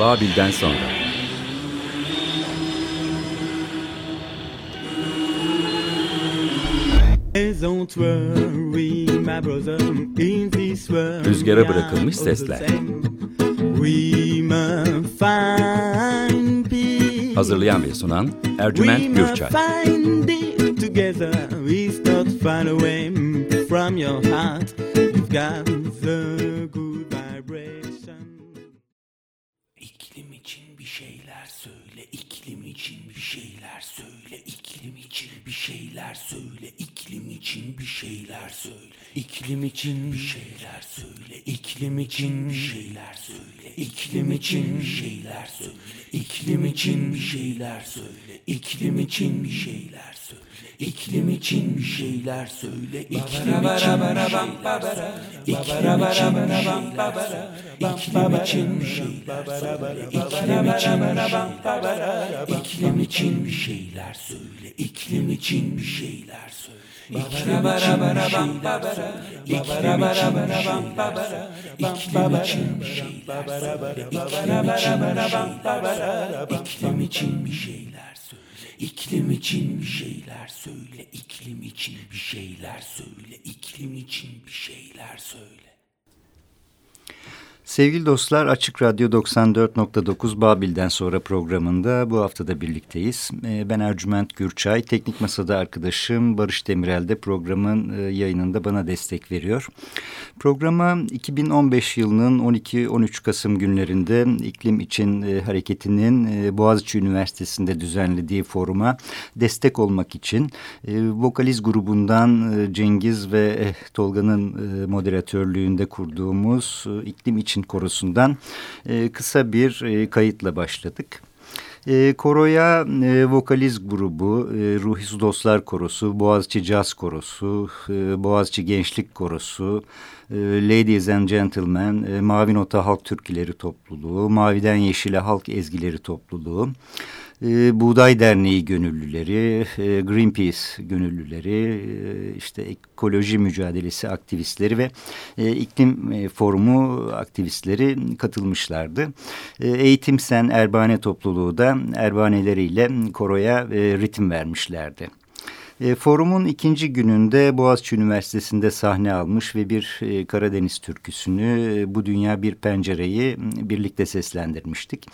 Babil'den sonra. Rüzgara bırakılmış sesler. Hazırlayan ve sunan Ercüment Gürçay. Together, we start far away from your heart. You've got için bir şeyler söyle, iklim için bir şeyler söyle, iklim için bir şeyler söyle, iklim için bir şeyler söyle, iklim için bir şeyler söyle, iklim için bir şeyler söyle, iklim için bir şeyler söyle, iklim için bir şeyler söyle. İklim için bir şeyler söyle. İklim için bir şeyler söyle. İklim için bir şeyler söyle. İklim için bir şeyler söyle. İklim için bir şeyler söyle. İklim için bir şeyler söyle. İklim için bir şey dersin. İklim için bir şey dersin. İklim için bir şey dersin. İklim için bir şey dersin. İklim için bir şeyler söyle. İklim için bir şeyler söyle. İklim için bir şeyler söyle. İklim için bir şeyler söyle. Sevgili dostlar Açık Radyo 94.9 Babil'den sonra programında bu haftada birlikteyiz. Ee, ben Ercüment Gürçay, teknik masada arkadaşım Barış Demirel de programın e, yayınında bana destek veriyor. Programa 2015 yılının 12-13 Kasım günlerinde iklim için e, hareketinin e, Boğaziçi Üniversitesi'nde düzenlediği foruma destek olmak için vokaliz grubundan Cengiz ve Tolga'nın moderatörlüğünde kurduğumuz iklim için Korosu'ndan e, kısa bir e, kayıtla başladık. E, koroya e, vokaliz grubu, e, Ruhis Dostlar Korosu, Boğaziçi Caz Korosu, e, Boğaziçi Gençlik Korosu, e, Ladies and Gentlemen, e, Mavi Nota Halk Türküleri Topluluğu, Maviden Yeşile Halk Ezgileri Topluluğu, e, Buğday Derneği gönüllüleri, e, Greenpeace gönüllüleri, e, işte ekoloji mücadelesi aktivistleri ve e, iklim forumu aktivistleri katılmışlardı. E, Eğitim Sen Erbane topluluğu da erbaneleriyle koroya ritim vermişlerdi. E, forumun ikinci gününde Boğaziçi Üniversitesi'nde sahne almış ve bir e, Karadeniz türküsünü e, Bu Dünya Bir Pencereyi birlikte seslendirmiştik.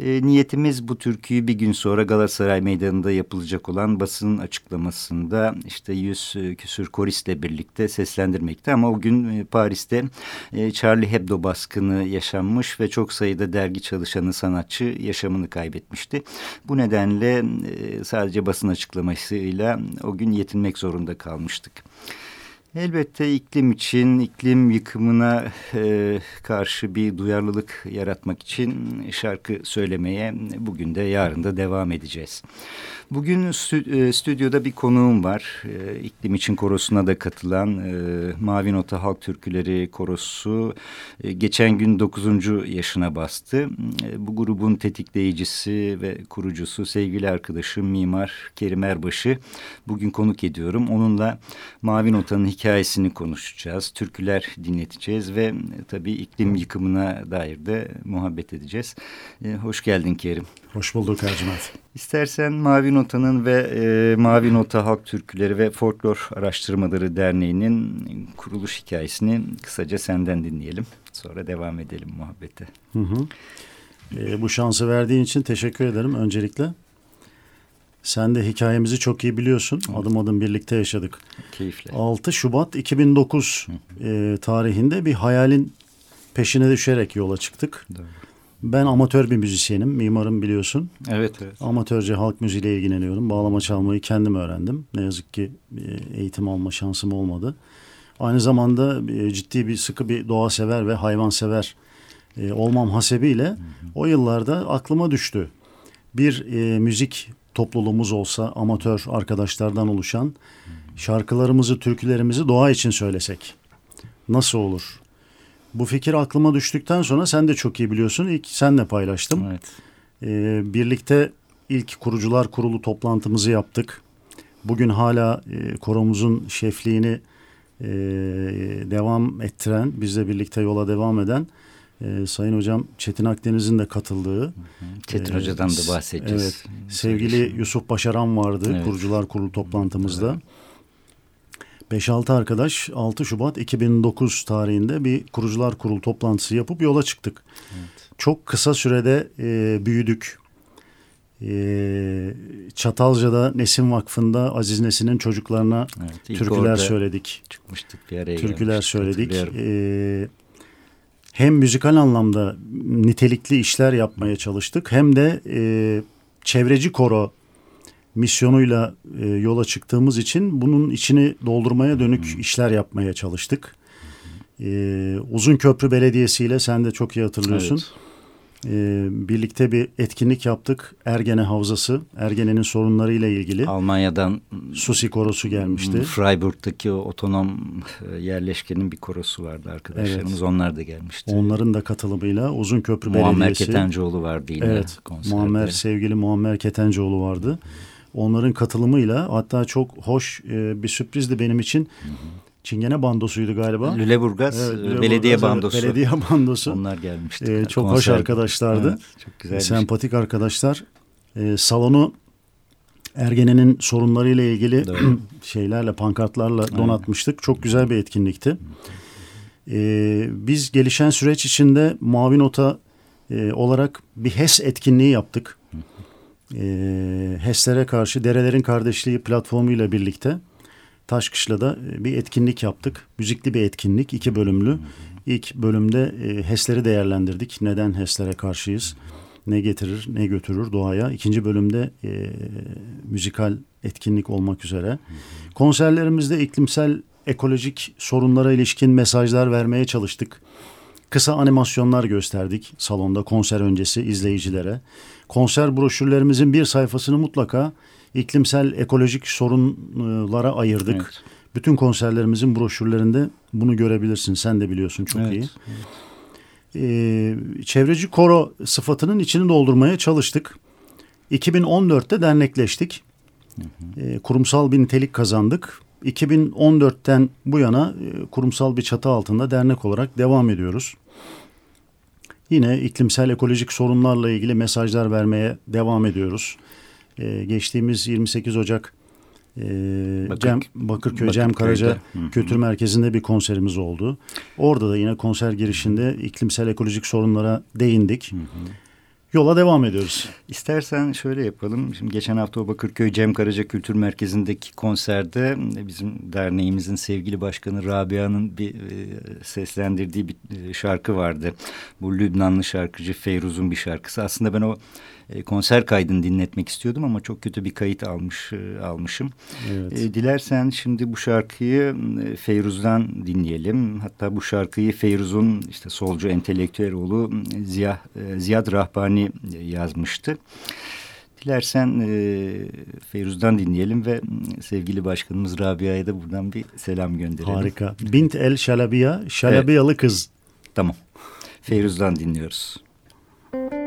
E, niyetimiz bu türküyü bir gün sonra Galatasaray Meydanı'nda yapılacak olan basın açıklamasında işte yüz e, küsür koristle birlikte seslendirmekti. Ama o gün e, Paris'te e, Charlie Hebdo baskını yaşanmış ve çok sayıda dergi çalışanı sanatçı yaşamını kaybetmişti. Bu nedenle e, sadece basın açıklamasıyla o gün yetinmek zorunda kalmıştık. Elbette iklim için, iklim yıkımına e, karşı bir duyarlılık yaratmak için şarkı söylemeye bugün de yarın da devam edeceğiz. Bugün e, stüdyoda bir konuğum var. E, iklim için korosuna da katılan e, Mavi Nota Halk Türküleri Korosu e, geçen gün 9. yaşına bastı. E, bu grubun tetikleyicisi ve kurucusu sevgili arkadaşım Mimar Kerim Erbaş'ı bugün konuk ediyorum. Onunla Mavi Nota'nın hikayesini konuşacağız. Türküler dinleteceğiz ve e, tabii iklim yıkımına dair de muhabbet edeceğiz. E, hoş geldin Kerim. Hoş bulduk Ercüment. İstersen Mavi Nota'nın ve e, Mavi Nota Halk Türküleri ve Folklor Araştırmaları Derneği'nin kuruluş hikayesini kısaca senden dinleyelim. Sonra devam edelim muhabbete. Hı hı. E, bu şansı verdiğin için teşekkür ederim öncelikle. Sen de hikayemizi çok iyi biliyorsun. Evet. Adım adım birlikte yaşadık. Keyifle. 6 Şubat 2009 e, tarihinde bir hayalin peşine düşerek yola çıktık. Doğru. Ben amatör bir müzisyenim. Mimarım biliyorsun. Evet, evet. Amatörce halk müziğiyle ilgileniyorum. Bağlama çalmayı kendim öğrendim. Ne yazık ki e, eğitim alma şansım olmadı. Aynı zamanda e, ciddi bir sıkı bir doğa sever ve hayvan sever e, olmam hasebiyle hı hı. o yıllarda aklıma düştü. Bir e, müzik topluluğumuz olsa amatör arkadaşlardan oluşan şarkılarımızı, türkülerimizi doğa için söylesek nasıl olur? Bu fikir aklıma düştükten sonra sen de çok iyi biliyorsun. İlk senle paylaştım. Evet. Ee, birlikte ilk kurucular kurulu toplantımızı yaptık. Bugün hala e, koromuzun şefliğini e, devam ettiren, bizle birlikte yola devam eden e, Sayın Hocam Çetin Akdeniz'in de katıldığı. Çetin e, Hoca'dan da bahsedeceğiz. Evet, sevgili Yusuf Başaran vardı evet. kurucular kurulu toplantımızda. Evet. 5-6 arkadaş 6 Şubat 2009 tarihinde bir kurucular kurulu toplantısı yapıp yola çıktık. Evet. Çok kısa sürede e, büyüdük. E, Çatalca'da Nesin Vakfı'nda Aziz Nesin'in çocuklarına evet, türküler söyledik. Çıkmıştık bir araya Türküler söyledik. E, hem müzikal anlamda nitelikli işler yapmaya çalıştık hem de e, çevreci koro misyonuyla e, yola çıktığımız için bunun içini doldurmaya dönük hmm. işler yapmaya çalıştık. E, Uzun Köprü Belediyesi ile sen de çok iyi hatırlıyorsun. Evet. E, birlikte bir etkinlik yaptık. Ergene Havzası, Ergene'nin sorunlarıyla ilgili. Almanya'dan Susi korosu gelmişti. Freiburg'daki o otonom e, yerleşkenin bir korosu vardı arkadaşlarımız. Evet. Onlar da gelmişti. Onların da katılımıyla Uzun Köprü Muammer Belediyesi. Muammer Ketencoğlu vardı yine Evet. Konserde. Muammer sevgili Muammer Ketencoğlu vardı. Onların katılımıyla hatta çok hoş e, bir sürprizdi benim için. Hı hı. Çingene bandosuydu galiba. Lüleburgaz evet, Lüleburgaz, belediye bandosu. Belediye bandosu. Onlar gelmişti. Ee, çok konser. hoş arkadaşlardı. Evet, çok güzel. Sempatik arkadaşlar. Ee, salonu Ergene'nin sorunlarıyla ilgili şeylerle, pankartlarla Aynen. donatmıştık. Çok güzel bir etkinlikti. Ee, biz gelişen süreç içinde Mavi Nota e, olarak bir HES etkinliği yaptık. E, HES'lere karşı Derelerin Kardeşliği platformuyla birlikte Taşkışla'da e, bir etkinlik yaptık. Müzikli bir etkinlik, iki bölümlü. İlk bölümde e, HES'leri değerlendirdik. Neden HES'lere karşıyız? Ne getirir, ne götürür doğaya? İkinci bölümde e, müzikal etkinlik olmak üzere. Konserlerimizde iklimsel ekolojik sorunlara ilişkin mesajlar vermeye çalıştık. Kısa animasyonlar gösterdik salonda konser öncesi izleyicilere. Konser broşürlerimizin bir sayfasını mutlaka iklimsel ekolojik sorunlara ayırdık. Evet. Bütün konserlerimizin broşürlerinde bunu görebilirsin. Sen de biliyorsun çok evet. iyi. Ee, çevreci koro sıfatının içini doldurmaya çalıştık. 2014'te dernekleştik. Hı hı. Ee, kurumsal bir nitelik kazandık. 2014'ten bu yana e, kurumsal bir çatı altında dernek olarak devam ediyoruz. Yine iklimsel ekolojik sorunlarla ilgili mesajlar vermeye devam ediyoruz. Ee, geçtiğimiz 28 Ocak e, Bakır, Cem, Bakırköy Cem Karaca Kültür Merkezi'nde bir konserimiz oldu. Orada da yine konser girişinde iklimsel ekolojik sorunlara değindik. Hı hı. Yola devam ediyoruz. İstersen şöyle yapalım. Şimdi geçen hafta o Bakırköy Cem Karaca Kültür Merkezi'ndeki konserde bizim derneğimizin sevgili başkanı Rabia'nın bir e, seslendirdiği bir e, şarkı vardı. Bu Lübnanlı şarkıcı Feyruz'un bir şarkısı. Aslında ben o e, konser kaydını dinletmek istiyordum ama çok kötü bir kayıt almış e, almışım. Evet. E, dilersen şimdi bu şarkıyı Feyruz'dan dinleyelim. Hatta bu şarkıyı Feyruz'un işte solcu entelektüel oğlu Ziya, e, Ziyad Rahbani yazmıştı. Dilersen e, Feyruz'dan dinleyelim ve sevgili başkanımız Rabia'ya da buradan bir selam gönderelim. Harika. Bint el Şalabiya, Şalabiyalı evet. kız. Tamam. Feyruz'dan dinliyoruz. koroyu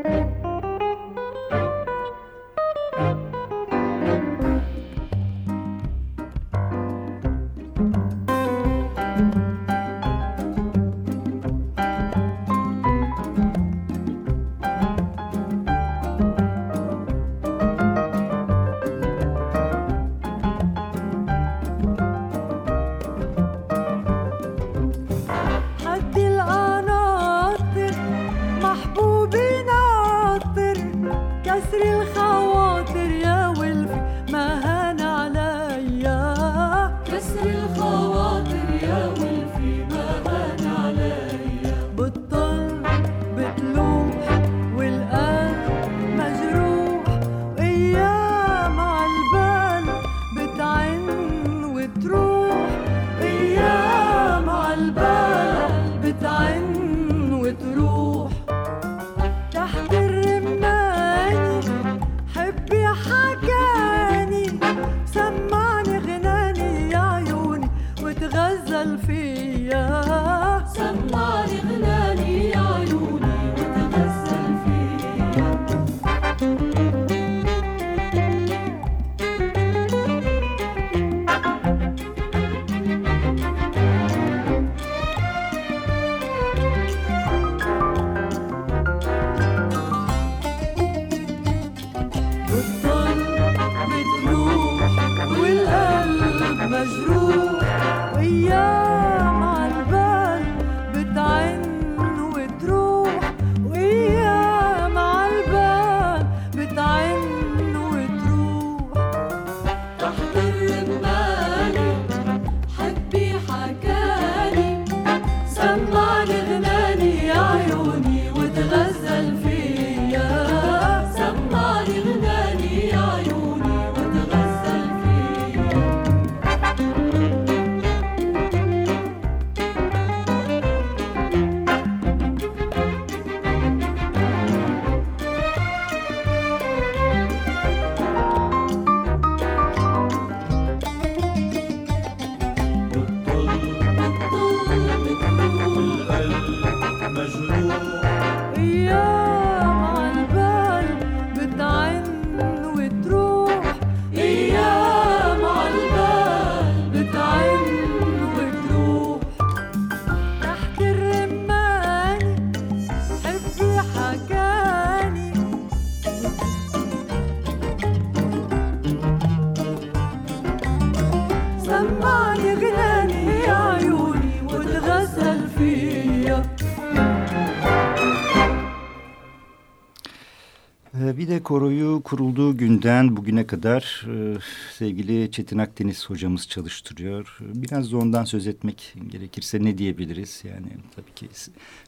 kurulduğu günden bugüne kadar e, sevgili Çetin Akdeniz hocamız çalıştırıyor. Biraz da ondan söz etmek gerekirse ne diyebiliriz? Yani tabii ki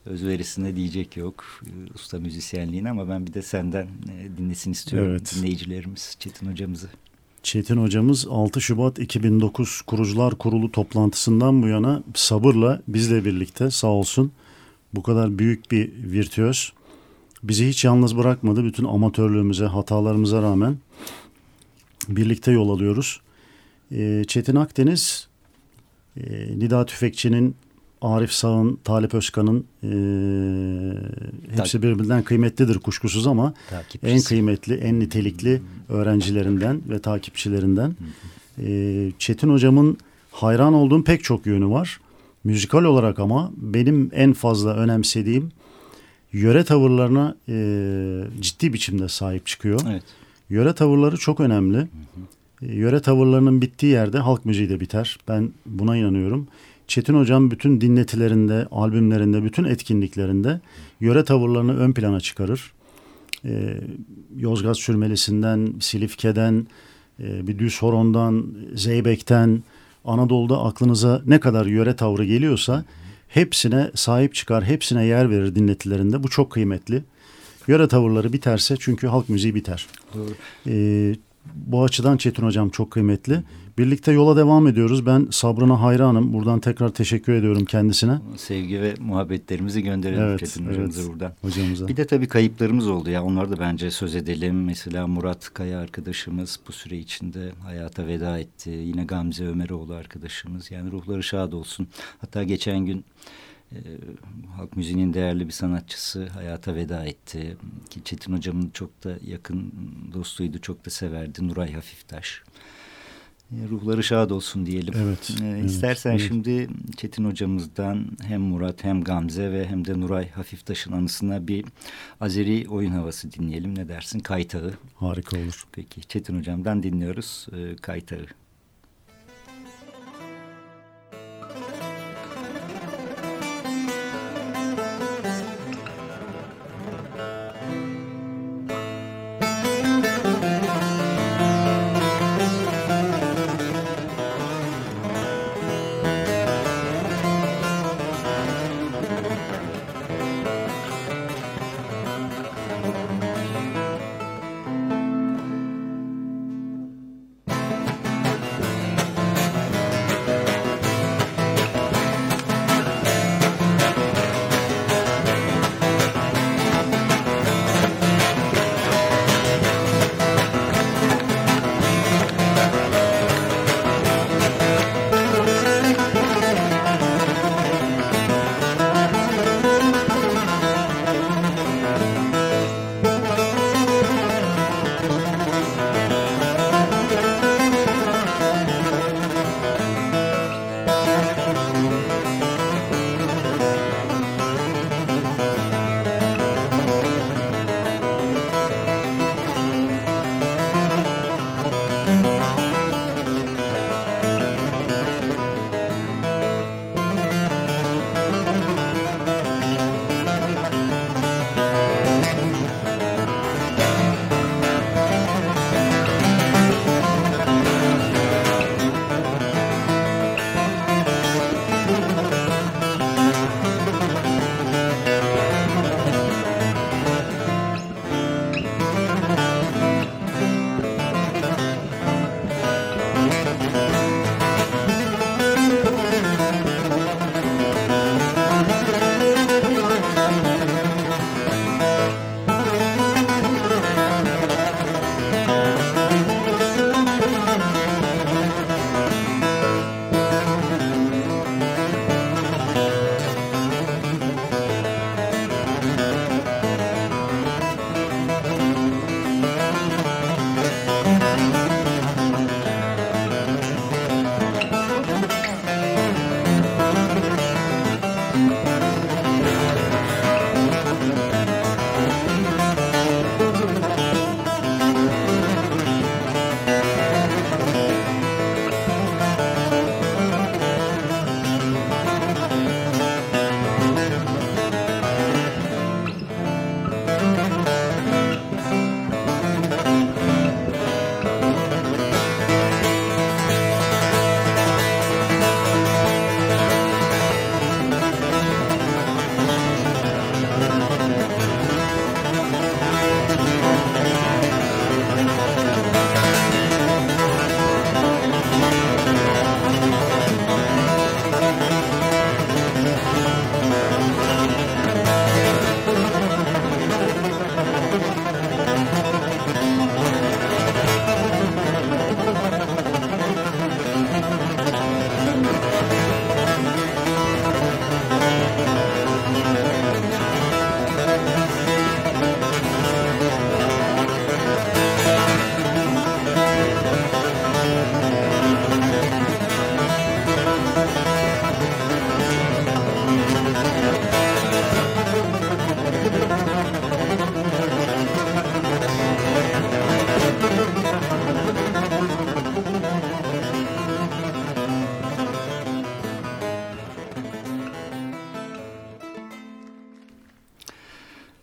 özverisine diyecek yok e, usta müzisyenliğine ama ben bir de senden e, dinlesin istiyorum evet. dinleyicilerimiz Çetin hocamızı. Çetin hocamız 6 Şubat 2009 Kurucular Kurulu toplantısından bu yana sabırla bizle birlikte sağ olsun bu kadar büyük bir virtüöz bizi hiç yalnız bırakmadı. Bütün amatörlüğümüze, hatalarımıza rağmen birlikte yol alıyoruz. E, Çetin Akdeniz, e, Nida Tüfekçi'nin, Arif Sağ'ın, Talip Özkan'ın e, hepsi birbirinden kıymetlidir kuşkusuz ama en kıymetli, en nitelikli öğrencilerinden ve takipçilerinden. E, Çetin Hocam'ın hayran olduğum pek çok yönü var. Müzikal olarak ama benim en fazla önemsediğim yöre tavırlarına e, ciddi biçimde sahip çıkıyor. Evet. Yöre tavırları çok önemli. Hı hı. E, yöre tavırlarının bittiği yerde halk müziği de biter. Ben buna inanıyorum. Çetin Hocam bütün dinletilerinde, albümlerinde, bütün etkinliklerinde yöre tavırlarını ön plana çıkarır. Ee, Yozgat Sürmelisi'nden, Silifke'den, e, bir düz horondan, Zeybek'ten, Anadolu'da aklınıza ne kadar yöre tavrı geliyorsa hepsine sahip çıkar, hepsine yer verir dinletilerinde. Bu çok kıymetli. Yöre tavırları biterse çünkü halk müziği biter. Doğru. Ee, bu açıdan Çetin Hocam çok kıymetli. Birlikte yola devam ediyoruz. Ben sabrına hayranım. Buradan tekrar teşekkür ediyorum kendisine. Sevgi ve muhabbetlerimizi gönderelim evet, Çetin evet, hocamıza buradan. Hocamıza. Bir de tabii kayıplarımız oldu ya. Onları da bence söz edelim. Mesela Murat Kaya arkadaşımız bu süre içinde hayata veda etti. Yine Gamze Ömeroğlu arkadaşımız. Yani ruhları şad olsun. Hatta geçen gün e, halk müziğinin değerli bir sanatçısı hayata veda etti. Ki Çetin hocamın çok da yakın dostuydu, çok da severdi Nuray Hafiftaş. E, ruhları şad olsun diyelim. Evet. Ee, evet istersen evet. şimdi Çetin hocamızdan hem Murat hem Gamze ve hem de Nuray Hafiftaş'ın anısına bir Azeri oyun havası dinleyelim. Ne dersin? Kaytağı. Harika olur. Peki Çetin hocamdan dinliyoruz e, Kaytağı.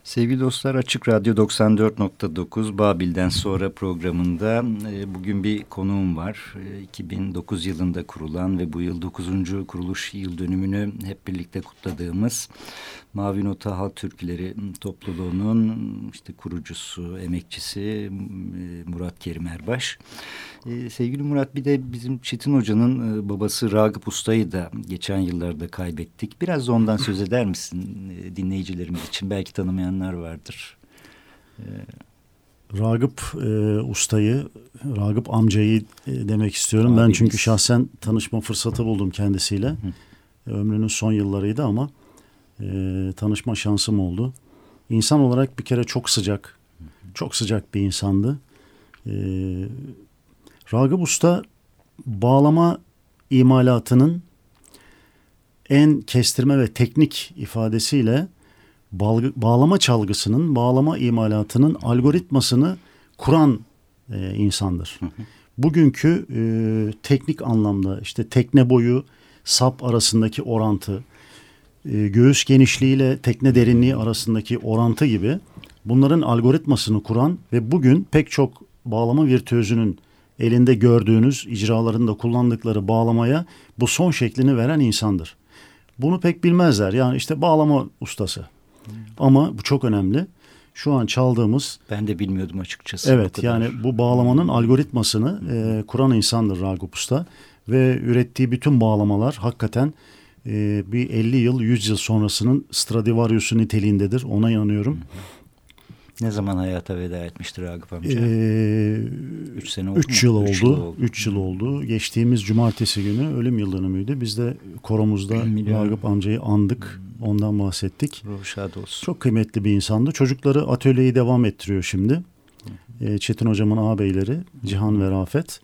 Sevgili dostlar Açık Radyo 94.9 Babil'den sonra programında e, bugün bir konuğum var. E, 2009 yılında kurulan ve bu yıl 9. kuruluş yıl dönümünü hep birlikte kutladığımız Mavi Nota Halk Türküleri topluluğunun işte kurucusu, emekçisi e, Murat Kerim Erbaş. E, sevgili Murat bir de bizim Çetin Hoca'nın e, babası Ragıp Usta'yı da geçen yıllarda kaybettik. Biraz da ondan söz eder misin e, dinleyicilerimiz için? Belki tanımayanlar vardır. E, Ragıp e, Usta'yı, Ragıp amcayı e, demek istiyorum. Abimiz. Ben çünkü şahsen tanışma fırsatı buldum kendisiyle. Hı. Ömrünün son yıllarıydı ama e, tanışma şansım oldu. İnsan olarak bir kere çok sıcak, çok sıcak bir insandı. E, Ragıp Usta bağlama imalatının en kestirme ve teknik ifadesiyle bağlama çalgısının, bağlama imalatının algoritmasını kuran e, insandır. Bugünkü e, teknik anlamda işte tekne boyu, sap arasındaki orantı, e, göğüs genişliğiyle tekne derinliği arasındaki orantı gibi bunların algoritmasını kuran ve bugün pek çok bağlama virtüözünün elinde gördüğünüz icralarında kullandıkları bağlamaya bu son şeklini veren insandır. Bunu pek bilmezler. Yani işte bağlama ustası. Ama bu çok önemli. Şu an çaldığımız... Ben de bilmiyordum açıkçası. Evet yani bu bağlamanın algoritmasını e, kuran insandır Ragıp Usta. Ve ürettiği bütün bağlamalar hakikaten e, bir 50 yıl 100 yıl sonrasının Stradivarius'u niteliğindedir. Ona inanıyorum. Hı hı. Ne zaman hayata veda etmiştir Ragıp amca? Ee, üç sene oldu üç yıl oldu. Üç yıl oldu. Üç yıl oldu. Geçtiğimiz cumartesi günü ölüm yıl dönümüydü. Biz de koromuzda Ragıp amcayı andık. Ondan bahsettik. Ruh olsun. Çok kıymetli bir insandı. Çocukları atölyeyi devam ettiriyor şimdi. Ee, Çetin hocamın ağabeyleri Cihan ve Rafet.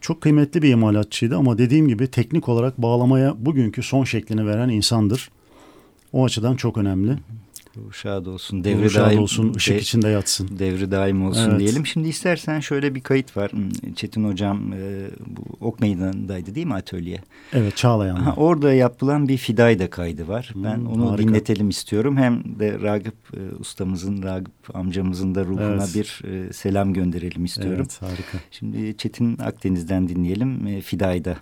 Çok kıymetli bir imalatçıydı ama dediğim gibi teknik olarak bağlamaya bugünkü son şeklini veren insandır. O açıdan çok önemli. Şad olsun. Devri Şad daim olsun. Işık de, içinde yatsın. Devri daim olsun evet. diyelim. Şimdi istersen şöyle bir kayıt var. Hmm, Çetin hocam e, bu Ok Meydanı'ndaydı değil mi atölye? Evet Çağlayan'da. orada yapılan bir Fidayda kaydı var. Hmm, ben onu harika. dinletelim istiyorum. Hem de Ragıp e, ustamızın, Ragıp amcamızın da ruhuna evet. bir e, selam gönderelim istiyorum. Evet harika. Şimdi Çetin Akdeniz'den dinleyelim. E, Fidayda.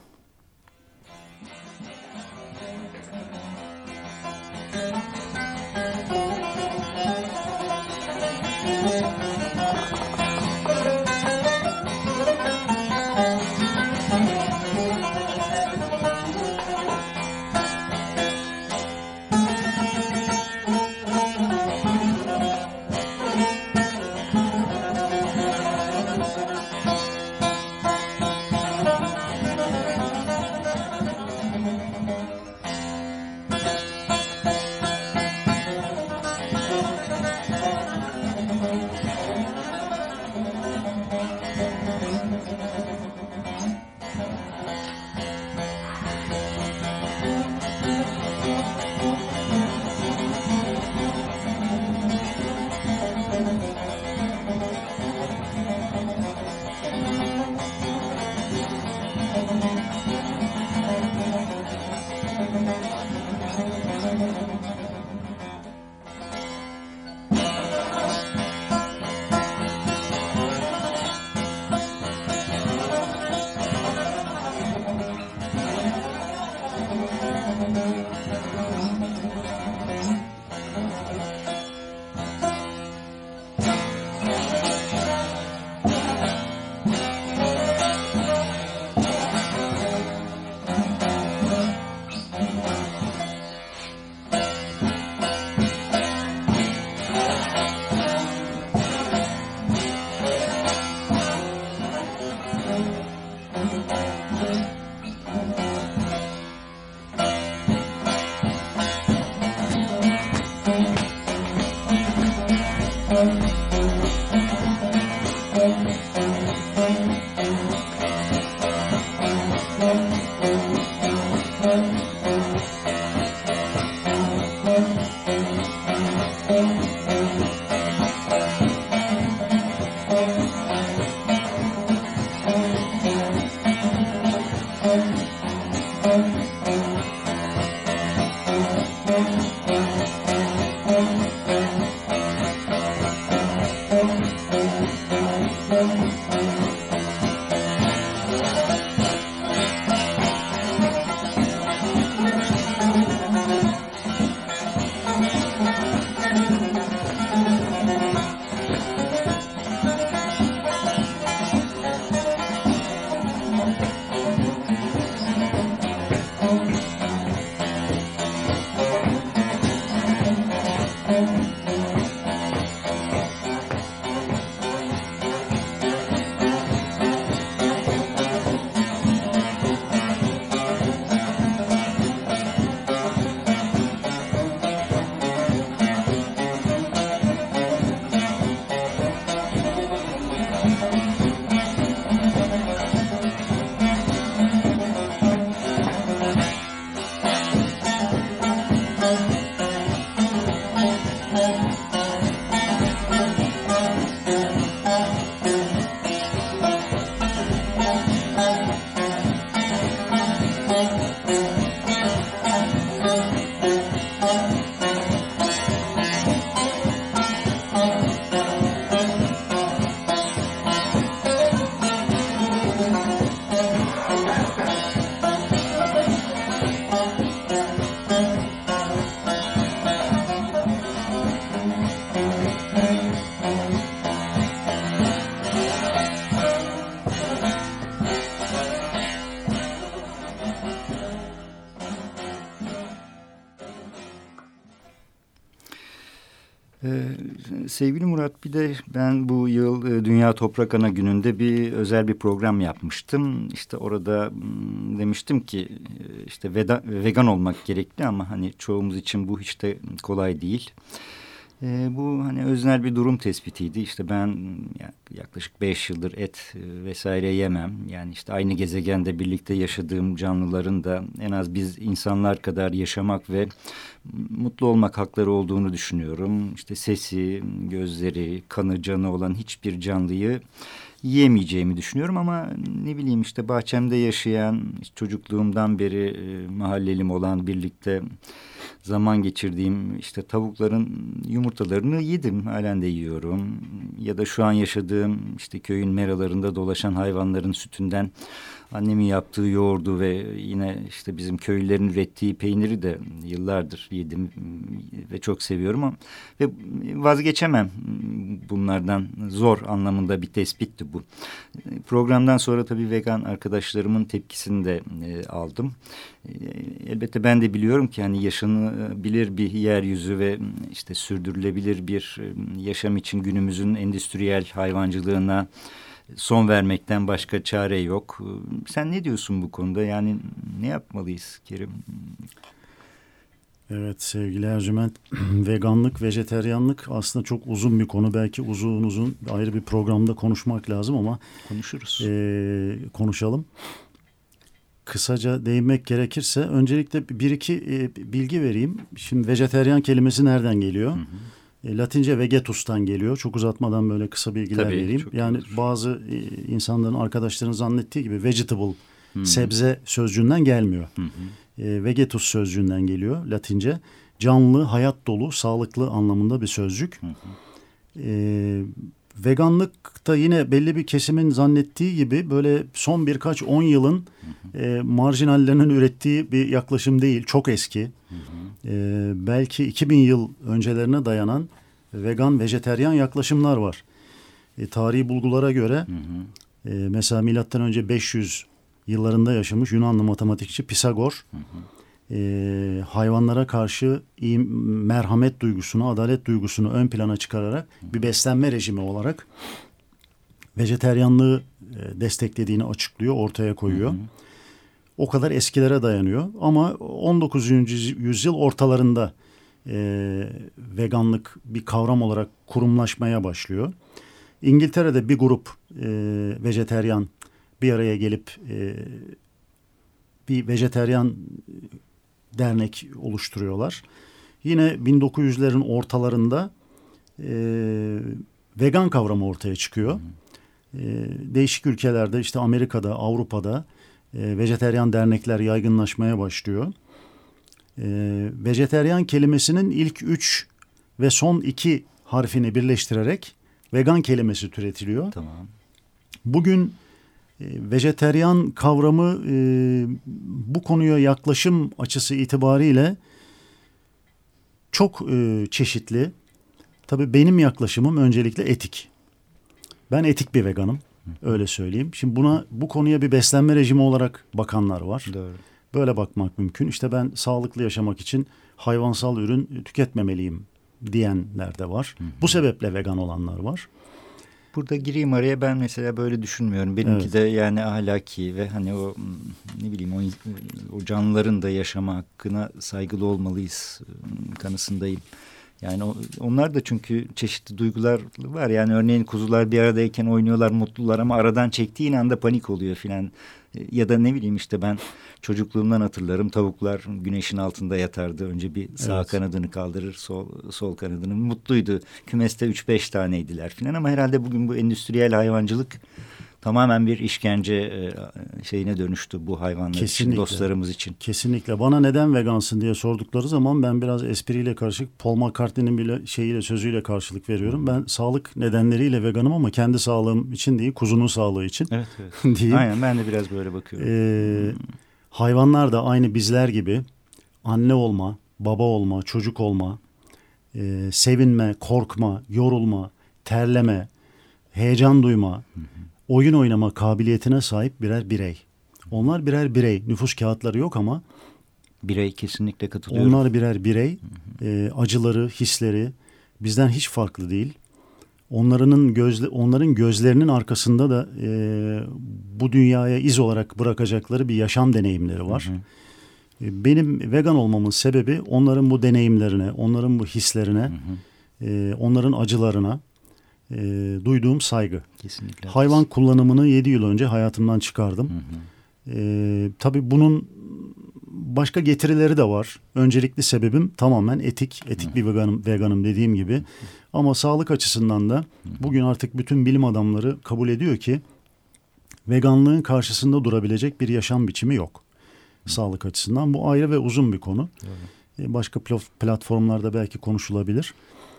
Sevgili Murat bir de ben bu yıl e, Dünya Toprak Ana Günü'nde bir özel bir program yapmıştım. İşte orada hmm, demiştim ki e, işte vegan olmak gerekli ama hani çoğumuz için bu hiç de kolay değil. E, bu hani öznel bir durum tespitiydi. İşte ben yaklaşık beş yıldır et e, vesaire yemem. Yani işte aynı gezegende birlikte yaşadığım canlıların da en az biz insanlar kadar yaşamak ve mutlu olmak hakları olduğunu düşünüyorum. İşte sesi, gözleri, kanı, canı olan hiçbir canlıyı yiyemeyeceğimi düşünüyorum ama ne bileyim işte bahçemde yaşayan çocukluğumdan beri e, mahallelim olan birlikte zaman geçirdiğim işte tavukların yumurtalarını yedim. Halen de yiyorum. Ya da şu an yaşadığım işte köyün meralarında dolaşan hayvanların sütünden annemin yaptığı yoğurdu ve yine işte bizim köylülerin ürettiği peyniri de yıllardır yedim ve çok seviyorum ama ve vazgeçemem bunlardan zor anlamında bir tespitti bu. Programdan sonra tabii vegan arkadaşlarımın tepkisini de e, aldım. E, elbette ben de biliyorum ki hani yaşanabilir bir yeryüzü ve işte sürdürülebilir bir e, yaşam için günümüzün endüstriyel hayvancılığına son vermekten başka çare yok. Sen ne diyorsun bu konuda? Yani ne yapmalıyız Kerim? Evet sevgili Ercüment, veganlık, vejeteryanlık aslında çok uzun bir konu. Belki uzun uzun ayrı bir programda konuşmak lazım ama konuşuruz. E, konuşalım. Kısaca değinmek gerekirse öncelikle bir iki e, bilgi vereyim. Şimdi vejeteryan kelimesi nereden geliyor? Hı hı. E, Latince vegetus'tan geliyor. Çok uzatmadan böyle kısa bilgiler Tabii, vereyim. Yani olur. bazı e, insanların arkadaşların zannettiği gibi vegetable hmm. sebze sözcüğünden gelmiyor. Hmm. E, vegetus sözcüğünden geliyor Latince. Canlı, hayat dolu, sağlıklı anlamında bir sözcük. Hmm. E, veganlık da yine belli bir kesimin zannettiği gibi böyle son birkaç on yılın e, marjinallerinin ürettiği bir yaklaşım değil. Çok eski. E, belki 2000 yıl öncelerine dayanan vegan, vejeteryan yaklaşımlar var. E, tarihi bulgulara göre E, mesela milattan önce 500 yıllarında yaşamış Yunanlı matematikçi Pisagor hı hı. E, hayvanlara karşı iyi merhamet duygusunu, adalet duygusunu ön plana çıkararak bir beslenme rejimi olarak vejeteryanlığı e, desteklediğini açıklıyor, ortaya koyuyor. Hı hı. O kadar eskilere dayanıyor ama 19. yüzyıl ortalarında e, veganlık bir kavram olarak kurumlaşmaya başlıyor. İngiltere'de bir grup e, vejeteryan bir araya gelip e, bir vejeteryan dernek oluşturuyorlar. Yine 1900'lerin ortalarında e, vegan kavramı ortaya çıkıyor. E, değişik ülkelerde işte Amerika'da, Avrupa'da e, vejeteryan dernekler yaygınlaşmaya başlıyor. E, vejeteryan kelimesinin ilk üç ve son iki harfini birleştirerek vegan kelimesi türetiliyor. Tamam. Bugün vejeteryan kavramı e, bu konuya yaklaşım açısı itibariyle çok e, çeşitli. Tabii benim yaklaşımım öncelikle etik. Ben etik bir veganım. Öyle söyleyeyim. Şimdi buna bu konuya bir beslenme rejimi olarak bakanlar var. Doğru. Böyle bakmak mümkün. İşte ben sağlıklı yaşamak için hayvansal ürün tüketmemeliyim diyenler de var. Hı hı. Bu sebeple vegan olanlar var. Burada gireyim araya ben mesela böyle düşünmüyorum. Benimki evet. de yani ahlaki ve hani o ne bileyim o, o canlıların da yaşama hakkına saygılı olmalıyız kanısındayım. Yani onlar da çünkü çeşitli duygular var. Yani örneğin kuzular bir aradayken oynuyorlar, mutlular ama aradan çektiğin anda panik oluyor filan. Ya da ne bileyim işte ben çocukluğumdan hatırlarım. Tavuklar güneşin altında yatardı. Önce bir sağ evet. kanadını kaldırır, sol sol kanadını. Mutluydu. Kümeste üç beş taneydiler filan ama herhalde bugün bu endüstriyel hayvancılık tamamen bir işkence e, şeyine dönüştü bu hayvanlar Kesinlikle. için, dostlarımız için. Kesinlikle. Bana neden vegansın diye sordukları zaman ben biraz espriyle karışık Paul McCartney'nin bile şeyiyle sözüyle karşılık veriyorum. Ben sağlık nedenleriyle veganım ama kendi sağlığım için değil, kuzunun sağlığı için. Evet, evet. diyeyim. Aynen ben de biraz böyle bakıyorum. Ee. Hayvanlar da aynı bizler gibi anne olma, baba olma, çocuk olma, e, sevinme, korkma, yorulma, terleme, heyecan duyma, hı hı. Oyun oynama kabiliyetine sahip birer birey. Onlar birer birey. Nüfus kağıtları yok ama birey kesinlikle katılıyorum. Onlar birer birey. E, acıları, hisleri bizden hiç farklı değil. Onların gözle onların gözlerinin arkasında da e, bu dünyaya iz olarak bırakacakları bir yaşam deneyimleri var. Hı hı. E, benim vegan olmamın sebebi onların bu deneyimlerine, onların bu hislerine, hı hı. E, onların acılarına e, duyduğum saygı. Kesinlikle. Hayvan kullanımını 7 yıl önce hayatımdan çıkardım. Hı hı. E, tabii bunun başka getirileri de var. Öncelikli sebebim tamamen etik. Etik hı. bir veganım, veganım dediğim gibi. Hı. Ama sağlık açısından da bugün artık bütün bilim adamları kabul ediyor ki veganlığın karşısında durabilecek bir yaşam biçimi yok sağlık açısından. Bu ayrı ve uzun bir konu. Evet. Başka platformlarda belki konuşulabilir.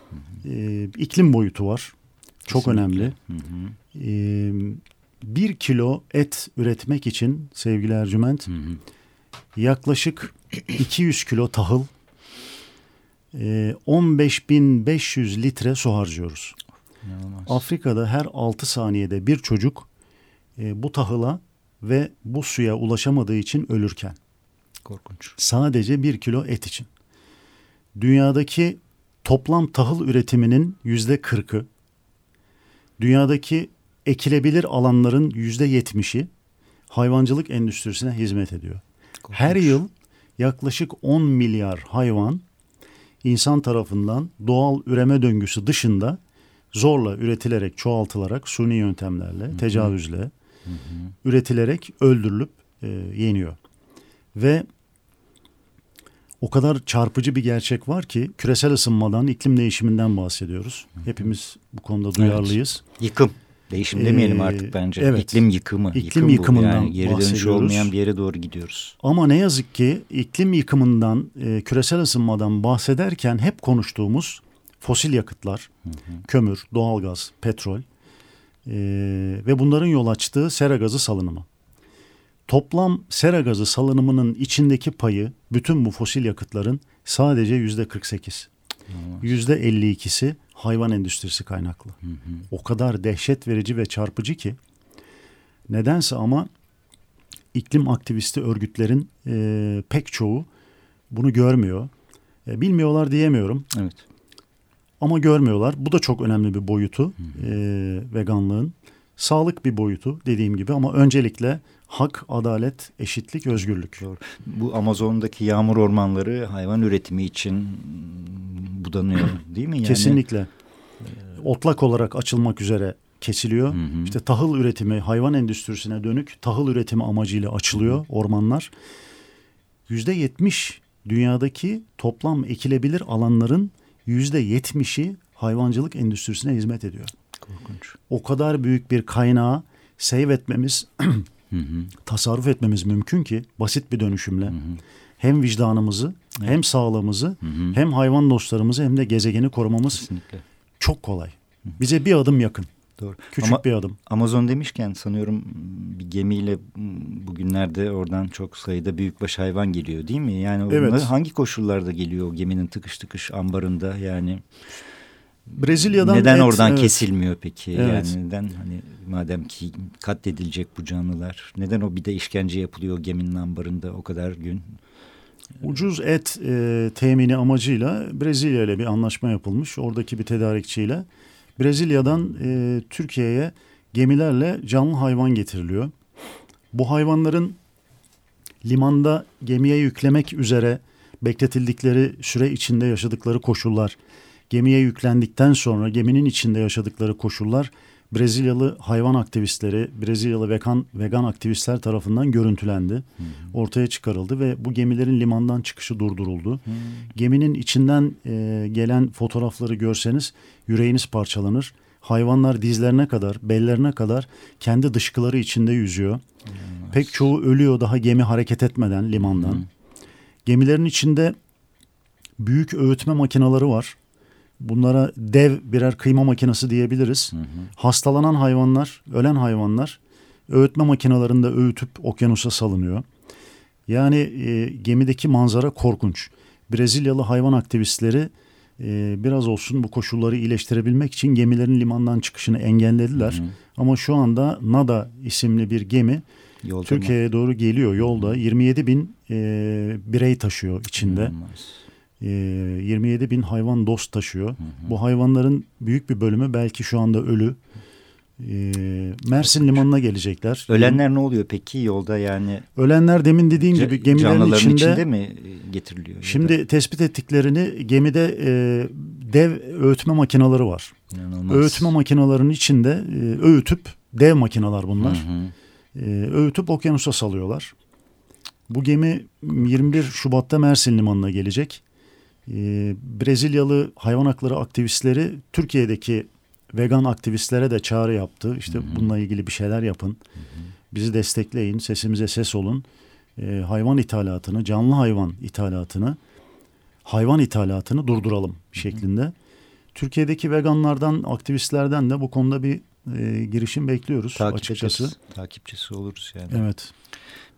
Hı hı. E, iklim boyutu var. Çok Kesinlikle. önemli. Hı hı. Bir kilo et üretmek için sevgili Ercüment hı hı. yaklaşık 200 kilo tahıl e, 15.500 litre su harcıyoruz. İnanılmaz. Afrika'da her 6 saniyede bir çocuk bu tahıla ve bu suya ulaşamadığı için ölürken. Korkunç. Sadece bir kilo et için. Dünyadaki toplam tahıl üretiminin yüzde kırkı, dünyadaki ekilebilir alanların yüzde yetmişi hayvancılık endüstrisine hizmet ediyor. Korkunç. Her yıl yaklaşık 10 milyar hayvan insan tarafından doğal üreme döngüsü dışında zorla üretilerek, çoğaltılarak, suni yöntemlerle, Hı-hı. tecavüzle, hı hı. üretilerek öldürülüp e, yeniyor. Ve o kadar çarpıcı bir gerçek var ki küresel ısınmadan, iklim değişiminden bahsediyoruz. Hepimiz bu konuda duyarlıyız. Evet. Yıkım. Değişim demeyelim ee, artık bence. Evet. İklim yıkımı. İklim Yıkım yıkımından yani geri dönüşü olmayan bir yere doğru gidiyoruz. Ama ne yazık ki iklim yıkımından, e, küresel ısınmadan bahsederken hep konuştuğumuz fosil yakıtlar, hı hı. kömür, doğalgaz, petrol e, ve bunların yol açtığı sera gazı salınımı. Toplam sera gazı salınımının içindeki payı bütün bu fosil yakıtların sadece yüzde 48. Yüzde 52'si hayvan endüstrisi kaynaklı. Hı hı. O kadar dehşet verici ve çarpıcı ki nedense ama iklim aktivisti örgütlerin e, pek çoğu bunu görmüyor. E, bilmiyorlar diyemiyorum. Evet. Ama görmüyorlar. Bu da çok önemli bir boyutu e, veganlığın. Sağlık bir boyutu dediğim gibi ama öncelikle hak, adalet, eşitlik, özgürlük. Doğru. Bu Amazon'daki yağmur ormanları hayvan üretimi için budanıyor değil mi? Yani, Kesinlikle. Otlak olarak açılmak üzere kesiliyor. Hı hı. İşte tahıl üretimi hayvan endüstrisine dönük tahıl üretimi amacıyla açılıyor hı hı. ormanlar. Yüzde yetmiş dünyadaki toplam ekilebilir alanların yüzde yetmişi hayvancılık endüstrisine hizmet ediyor. Korkunç. O kadar büyük bir kaynağı save etmemiz, tasarruf etmemiz mümkün ki basit bir dönüşümle. Hı hı. Hem vicdanımızı, evet. hem sağlığımızı, hı hı. hem hayvan dostlarımızı hem de gezegeni korumamız Kesinlikle. çok kolay. Bize bir adım yakın. Doğru. Küçük Ama, bir adım. Amazon demişken sanıyorum bir gemiyle bugünlerde oradan çok sayıda büyükbaş hayvan geliyor değil mi? Yani evet. hangi koşullarda geliyor o geminin tıkış tıkış ambarında yani? Brezilya'dan neden et, oradan evet. kesilmiyor peki? Evet. Yani neden hani madem ki katledilecek bu canlılar neden o bir de işkence yapılıyor geminin ambarında o kadar gün? Ucuz et e, temini amacıyla Brezilya ile bir anlaşma yapılmış. Oradaki bir tedarikçiyle. Brezilya'dan e, Türkiye'ye gemilerle canlı hayvan getiriliyor. Bu hayvanların limanda gemiye yüklemek üzere bekletildikleri süre içinde yaşadıkları koşullar, gemiye yüklendikten sonra geminin içinde yaşadıkları koşullar Brezilyalı hayvan aktivistleri, Brezilyalı vegan, vegan aktivistler tarafından görüntülendi. Hı. Ortaya çıkarıldı ve bu gemilerin limandan çıkışı durduruldu. Hı. Geminin içinden e, gelen fotoğrafları görseniz yüreğiniz parçalanır. Hayvanlar dizlerine kadar, bellerine kadar kendi dışkıları içinde yüzüyor. Pek çoğu ölüyor daha gemi hareket etmeden limandan. Gemilerin içinde büyük öğütme makineleri var. Bunlara dev birer kıyma makinesi diyebiliriz. Hastalanan hayvanlar, ölen hayvanlar öğütme makinelerinde öğütüp okyanusa salınıyor. Yani e, gemideki manzara korkunç. Brezilyalı hayvan aktivistleri e, biraz olsun bu koşulları iyileştirebilmek için gemilerin limandan çıkışını engellediler. Ama şu anda Nada isimli bir gemi Yolda Türkiye'ye doğru geliyor yolda. 27 bin e, birey taşıyor içinde. İnanılmaz. E, 27 bin hayvan dost taşıyor. Bu hayvanların büyük bir bölümü belki şu anda ölü. E, Mersin limanına gelecekler. Ölenler ne oluyor peki yolda yani? Ölenler demin dediğim gibi gemilerin içinde, içinde mi e, getiriliyor? ya da? Şimdi tespit ettiklerini gemide e, dev öğütme makineleri var. İnanılmaz. Öğütme makinelerinin içinde e, öğütüp dev makineler bunlar. Hı hı. E, öğütüp okyanusa salıyorlar. Bu gemi 21 Şubat'ta Mersin Limanı'na gelecek. E, Brezilyalı hayvan hakları aktivistleri Türkiye'deki vegan aktivistlere de çağrı yaptı. İşte bununla ilgili bir şeyler yapın. Bizi destekleyin, sesimize ses olun. E, hayvan ithalatını, canlı hayvan ithalatını, hayvan ithalatını durduralım şeklinde. Türkiye'deki veganlardan, aktivistlerden de bu konuda bir e, girişim bekliyoruz Takip açıkçası. ederiz. Takipçisi oluruz yani. Evet.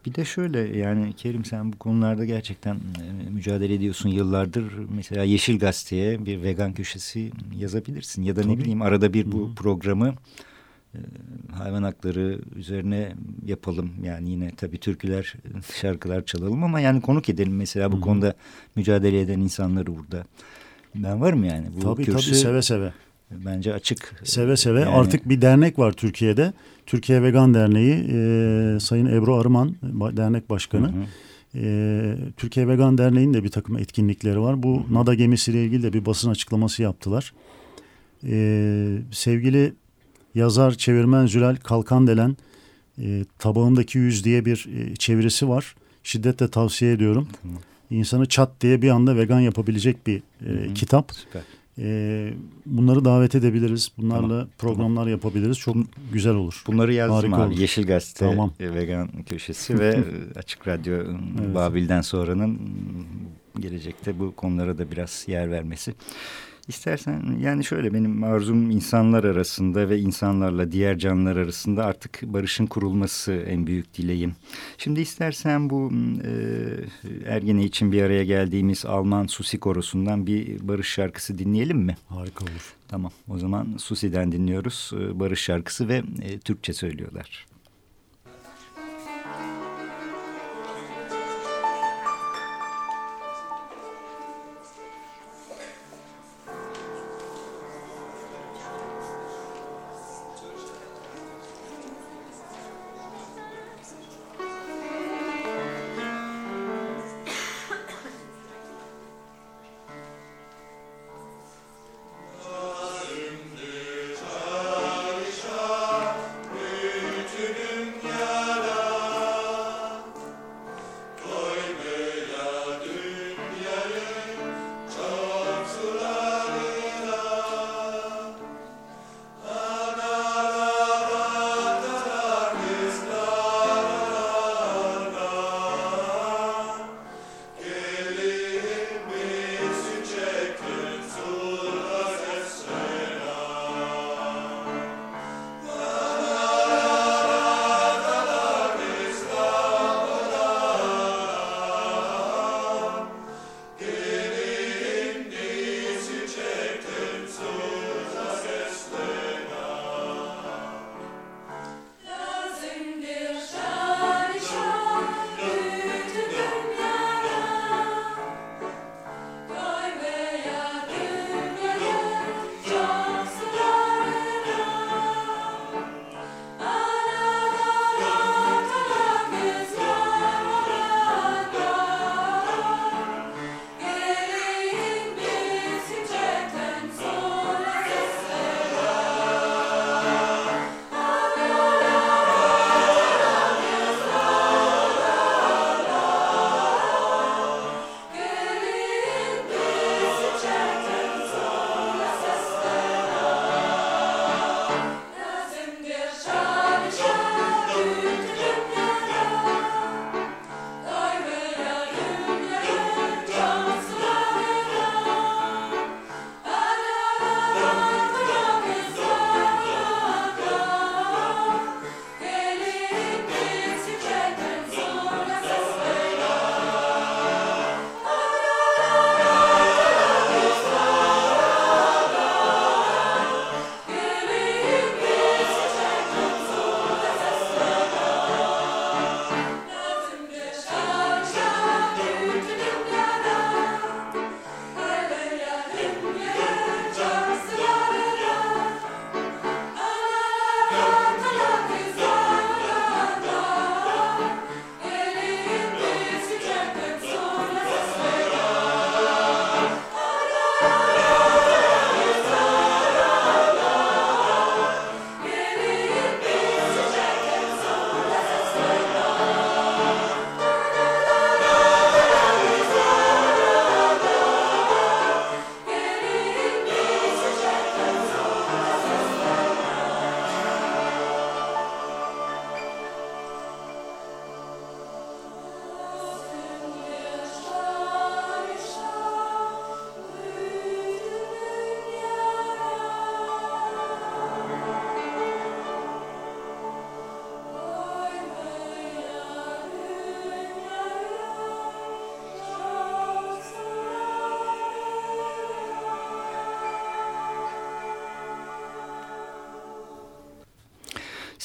Bir de şöyle yani Kerim sen bu konularda gerçekten e, mücadele ediyorsun yıllardır. Mesela Yeşil Gazete'ye bir vegan köşesi yazabilirsin. Ya da ne Tabii. bileyim arada bir bu programı e, hayvan hakları üzerine yapalım. Yani yine tabii türküler, şarkılar çalalım ama yani konuk edelim mesela bu konuda mücadele eden insanları burada. Ben varım yani. Bu Tabii kürsü tabii seve seve. Bence açık. Seve seve. Yani- Artık bir dernek var Türkiye'de. Türkiye Vegan Derneği e, Sayın Ebru Arıman dernek başkanı. Hı hı. E, Türkiye Vegan Derneği'nin de bir takım etkinlikleri var. Bu NADA gemisiyle ilgili de bir basın açıklaması yaptılar. E, sevgili yazar, çevirmen Zülal Kalkandelen e, Tabağımdaki Yüz diye bir e, çevirisi var. Şiddetle tavsiye ediyorum. Tamam. İnsanı çat diye bir anda vegan yapabilecek bir e, kitap. Süper. E, bunları davet edebiliriz. Bunlarla programlar yapabiliriz. Çok güzel olur. Bunları yazdım Harika abi. olur. Yeşil Gazete Tamam. e, vegan köşesi ve e, Açık Radyo e, Babil'den sonranın gelecekte bu konulara da biraz yer vermesi. İstersen yani şöyle benim arzum insanlar arasında ve insanlarla diğer canlılar arasında artık barışın kurulması en büyük dileğim. Şimdi istersen bu e, Ergene için bir araya geldiğimiz Alman Susi Korosu'ndan bir barış şarkısı dinleyelim mi? Harika olur. Tamam o zaman Susi'den dinliyoruz e, Barış şarkısı ve e, Türkçe söylüyorlar.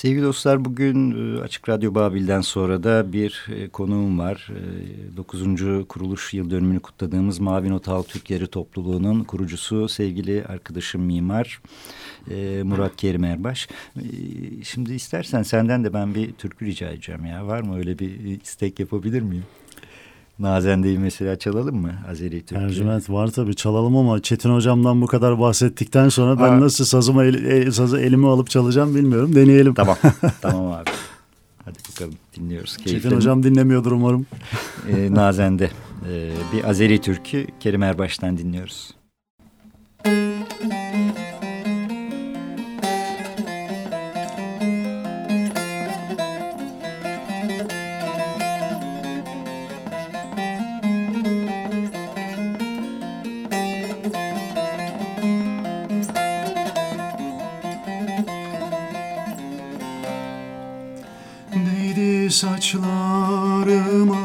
Sevgili dostlar bugün e, Açık Radyo Babil'den sonra da bir e, konuğum var. 9. E, kuruluş yıl dönümünü kutladığımız Mavi Not Türkleri topluluğunun kurucusu sevgili arkadaşım mimar Murat Kerim Erbaş. Şimdi istersen senden de ben bir türkü rica edeceğim ya. Var mı öyle bir istek yapabilir miyim? Nazende'yi mesela çalalım mı Azeri Türkçe? Ercüment var tabii çalalım ama Çetin hocamdan bu kadar bahsettikten sonra ben Aa. nasıl sazıma el, el, sazı elime alıp çalacağım bilmiyorum. Deneyelim. Tamam. tamam abi. Hadi bakalım dinliyoruz. Keyifli Çetin hocam dinlemiyordur umarım. Ee, Nazende. Ee, bir Azeri türkü Kerim Erbaş'tan dinliyoruz. Saçlarıma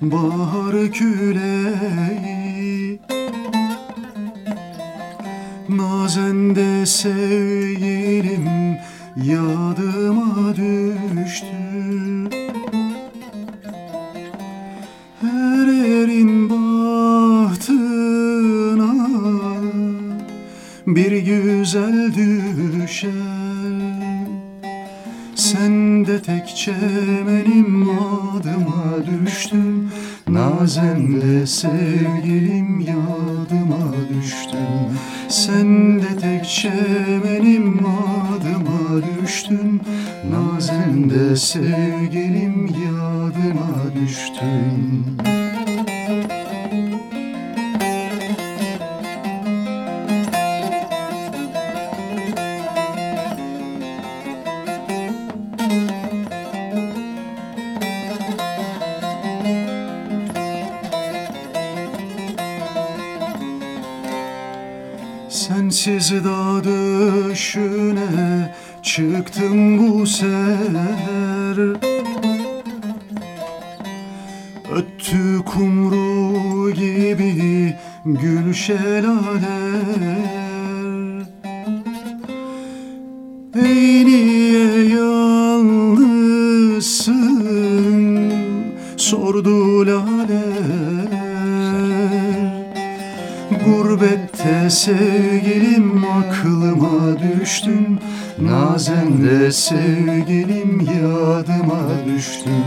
bahar küleği Nazende sevgilim sevgilim yadıma düştün. Sensiz dağ gül şelaleler Ey niye yalnızsın sordu laleler Gurbette sevgilim aklıma düştün. Nazende sevgilim yadıma düştün.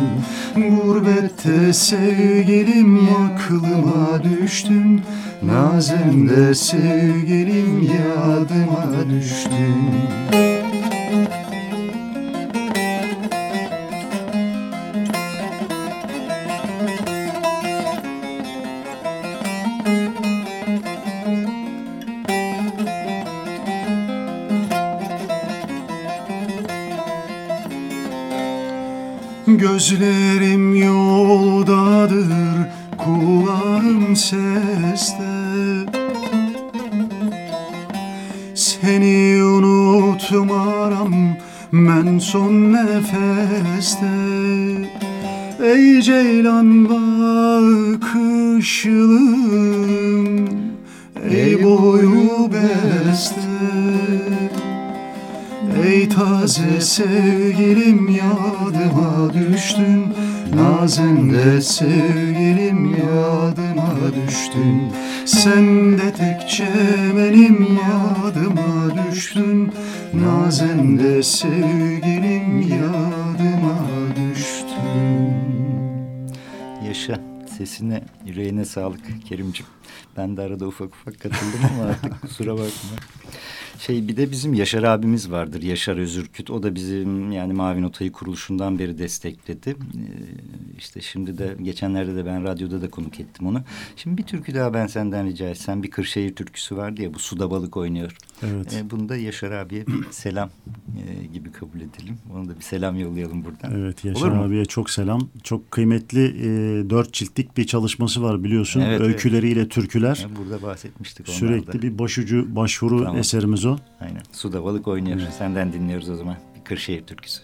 Gurbette sevgilim aklıma düştün. Nazende sevgilim yadıma düştün Gözlerim yoldadır, kulağım seste. Seni unutmaram ben son nefeste. Ey ceylan bakışlım taze sevgilim yadıma düştün Nazende sevgilim yadıma düştün Sen de tek çemenim yadıma düştün Nazende sevgilim yadıma düştün Yaşa sesine yüreğine sağlık Kerimcim. Ben de arada ufak ufak katıldım ama artık kusura bakma. Şey bir de bizim Yaşar abimiz vardır. Yaşar Özürküt. O da bizim yani Mavi Nota'yı kuruluşundan beri destekledi. Ee, işte şimdi de geçenlerde de ben radyoda da konuk ettim onu. Şimdi bir türkü daha ben senden rica etsem. Bir Kırşehir türküsü vardı ya bu suda balık oynuyor. Evet. Ee, bunu da Yaşar abiye bir selam e, gibi kabul edelim. Onu da bir selam yollayalım buradan. Evet Yaşar abiye çok selam. Çok kıymetli e, dört ciltlik bir çalışması var biliyorsun. Evet, Öyküleriyle evet. türküler. Burada bahsetmiştik. Sürekli bir başucu başvuru tamam. eserimiz o. Aynen. Suda balık oynuyor. Evet. Senden dinliyoruz o zaman. Bir Kırşehir türküsü.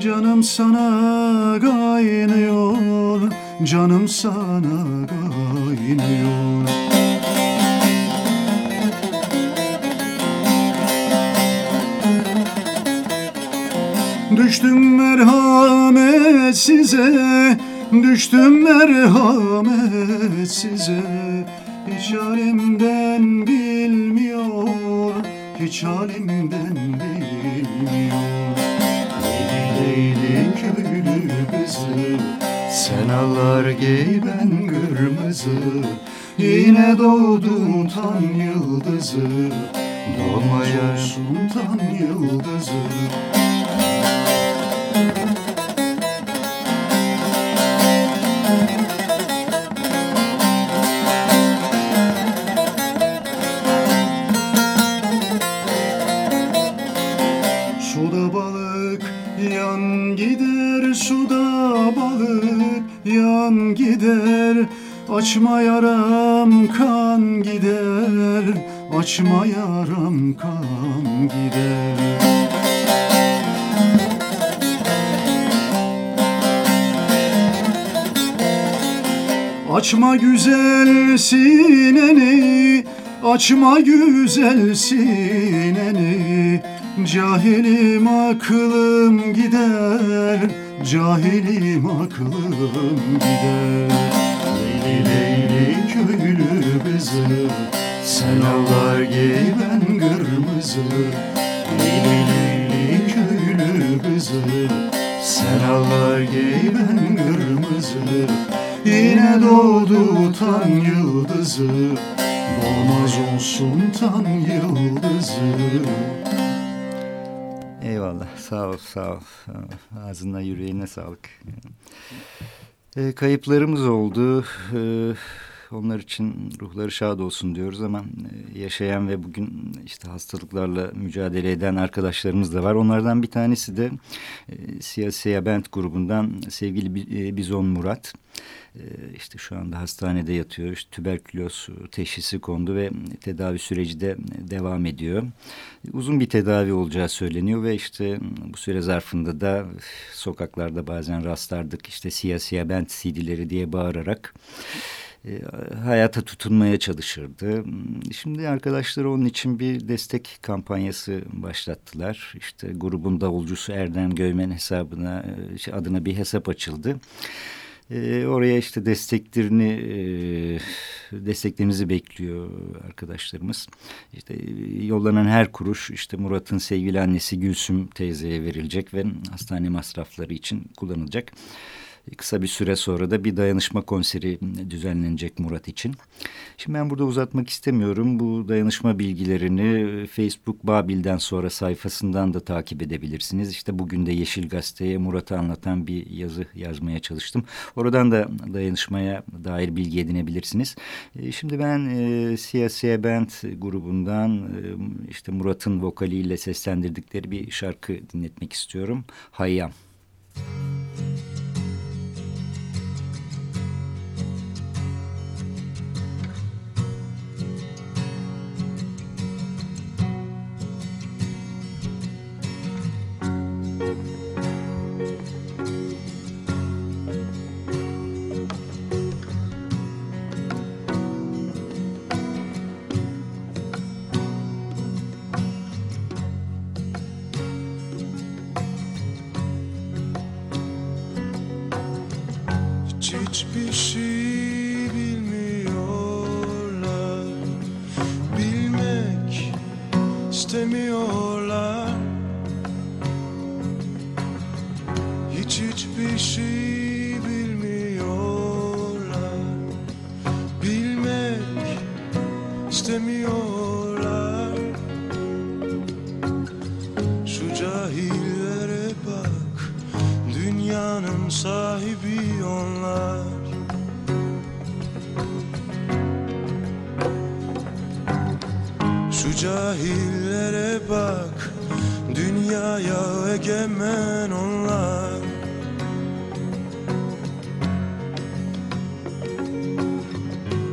Canım sana kaynıyor Canım sana kaynıyor. Düştüm merhamet size Düştüm merhamet size. Hiç halimden bilmiyor Hiç halimden bilmiyor kızı Sen allar giy ben kırmızı Yine doğdum tan yıldızı Doğmaya sultan yıldızı balık yan gider. Açma yaram kan gider. Açma yaram kan gider. Açma güzel sineni Açma güzel sineni. Cahilim aklım gider Cahilim aklım gider. Leyli leyli köylü kızı Sen allar giy ben kırmızı. Leyli leyli köylü kızı Sen allar giy ben kırmızı. Yine doğdu tan yıldızı. Olmaz olsun tan yıldızı Eyvallah sağ ol sağ ol. Ağzına yüreğine sağlık. E, kayıplarımız oldu. E, onlar için ruhları şad olsun diyoruz ama e, yaşayan ve bugün işte hastalıklarla mücadele eden arkadaşlarımız da var. Onlardan bir tanesi de e, Siyasiye Bent grubundan sevgili e, Bizon Murat. E, işte şu anda hastanede yatıyor. İşte tüberküloz teşhisi kondu ve tedavi süreci de devam ediyor. Uzun bir tedavi olacağı söyleniyor ve işte bu süre zarfında da sokaklarda bazen rastlardık. İşte Siyasiye Bent CD'leri diye bağırarak e, hayata tutunmaya çalışırdı. Şimdi arkadaşları onun için bir destek kampanyası başlattılar. İşte grubun davulcusu Erdem Göymen hesabına e, adına bir hesap açıldı. E, oraya işte desteklerini e, desteklerimizi bekliyor arkadaşlarımız. İşte yollanan her kuruş işte Murat'ın sevgili annesi Gülsüm teyzeye verilecek ve hastane masrafları için kullanılacak. Kısa bir süre sonra da bir dayanışma konseri düzenlenecek Murat için. Şimdi ben burada uzatmak istemiyorum. Bu dayanışma bilgilerini Facebook Babil'den sonra sayfasından da takip edebilirsiniz. İşte bugün de Yeşil Gazete'ye Murat'ı anlatan bir yazı yazmaya çalıştım. Oradan da dayanışmaya dair bilgi edinebilirsiniz. E, şimdi ben e, Siyasiye Band grubundan e, işte Murat'ın vokaliyle seslendirdikleri bir şarkı dinletmek istiyorum. Hayyam. Müzik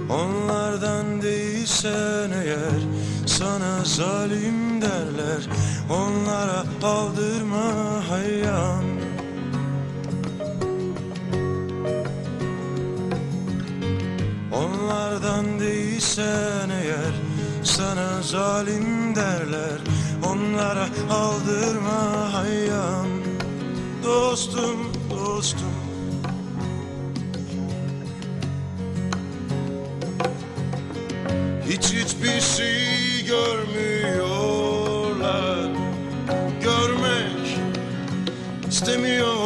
Onlardan değilsen eğer sana zalim derler. Onlara aldırma hayyam Onlardan değilsen zalim derler. Onlara aldırma hayyam Dostum, dostum. Hiç hiçbir şey görmüyorlar. Görmek istemiyorlar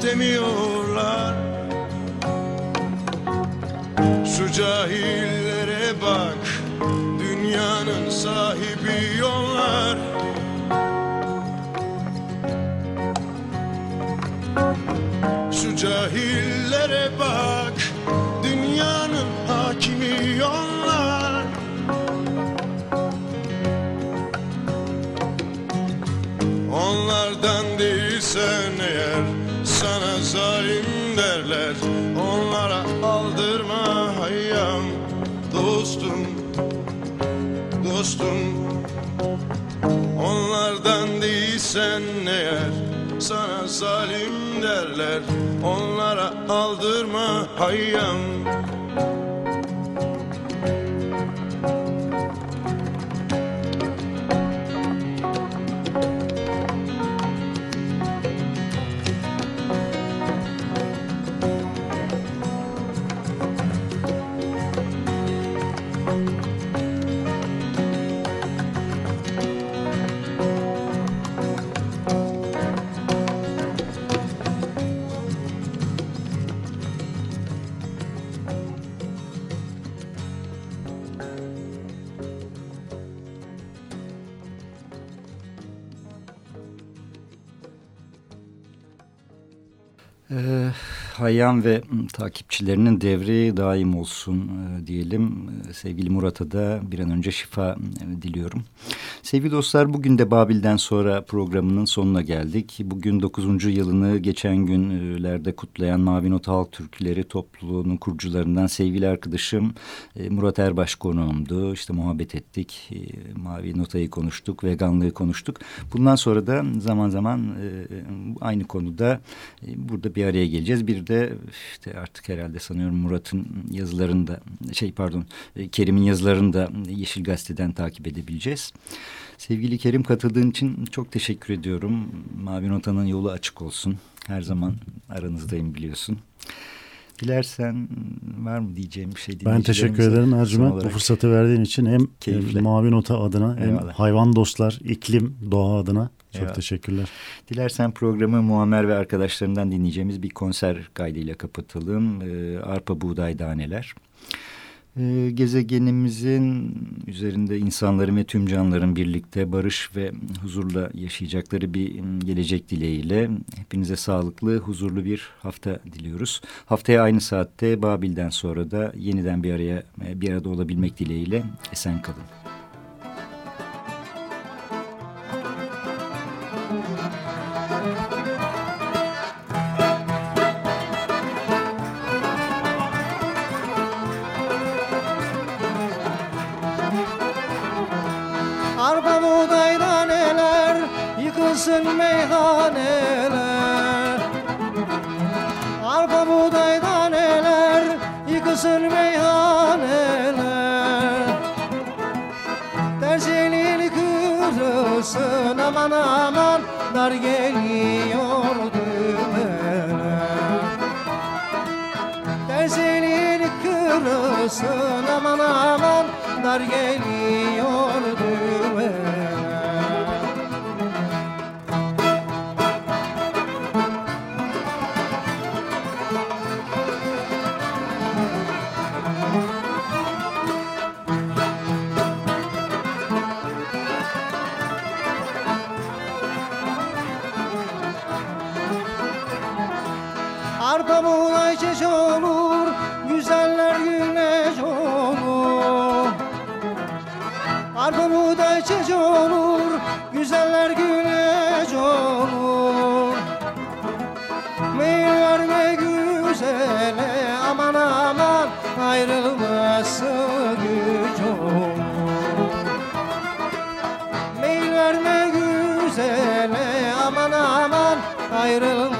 istemiyorlar. Şu cahillere Dostum. Onlardan değilsen eğer Sana zalim derler. Onlara aldırma hayyam Hayyam ve takipçilerinin devri daim olsun e, diyelim. Sevgili Murat'a da bir an önce şifa e, diliyorum. Sevgili dostlar bugün de Babil'den sonra programının sonuna geldik. Bugün 9. yılını geçen günlerde kutlayan Mavi Not Halk Türküleri topluluğunun kurucularından sevgili arkadaşım Murat Erbaş konuğumdu. İşte muhabbet ettik. Mavi Nota'yı konuştuk, veganlığı konuştuk. Bundan sonra da zaman zaman aynı konuda burada bir araya geleceğiz. Bir de işte artık herhalde sanıyorum Murat'ın yazılarında şey pardon e, Kerim'in yazılarını da Yeşil Gazete'den takip edebileceğiz. Sevgili Kerim katıldığın için çok teşekkür ediyorum. Mavi Nota'nın yolu açık olsun. Her zaman aranızdayım biliyorsun. Dilersen var mı diyeceğim bir şey? Ben teşekkür ederim Ercüment bu fırsatı verdiğin için hem Keyifle. Mavi Nota adına hem Eyvallah. hayvan dostlar, iklim, doğa adına çok Eyvallah. teşekkürler. Dilersen programı Muammer ve arkadaşlarından dinleyeceğimiz bir konser kaydıyla kapatalım. Ee, Arpa Buğday Daneler. Ee, gezegenimizin üzerinde insanların ve tüm canlıların birlikte barış ve huzurla yaşayacakları bir gelecek dileğiyle hepinize sağlıklı, huzurlu bir hafta diliyoruz. Haftaya aynı saatte Babil'den sonra da yeniden bir araya bir arada olabilmek dileğiyle esen kalın. Ayrılması